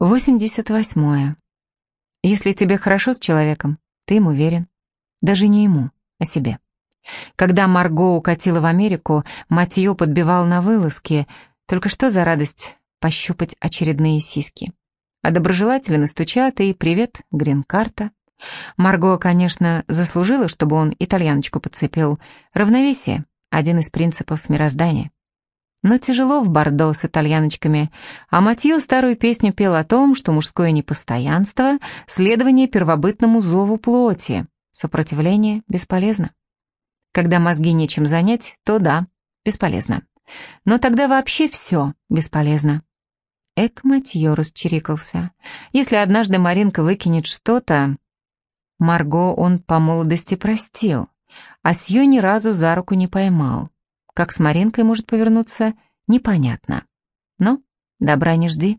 88. Если тебе хорошо с человеком, ты ему верен. Даже не ему, а себе. Когда Марго укатила в Америку, Матьё подбивал на вылазки. Только что за радость пощупать очередные сиськи. А доброжелательно стучат и «Привет, грин-карта». Марго, конечно, заслужила, чтобы он итальяночку подцепил. Равновесие — один из принципов мироздания. Но тяжело в Бордо с итальяночками, а Матьё старую песню пел о том, что мужское непостоянство — следование первобытному зову плоти, сопротивление бесполезно. Когда мозги нечем занять, то да, бесполезно. Но тогда вообще все бесполезно. Эк Матьё расчирикался. Если однажды Маринка выкинет что-то... Марго он по молодости простил, а Сью ни разу за руку не поймал. Как с Маринкой может повернуться, непонятно. Но добра не жди.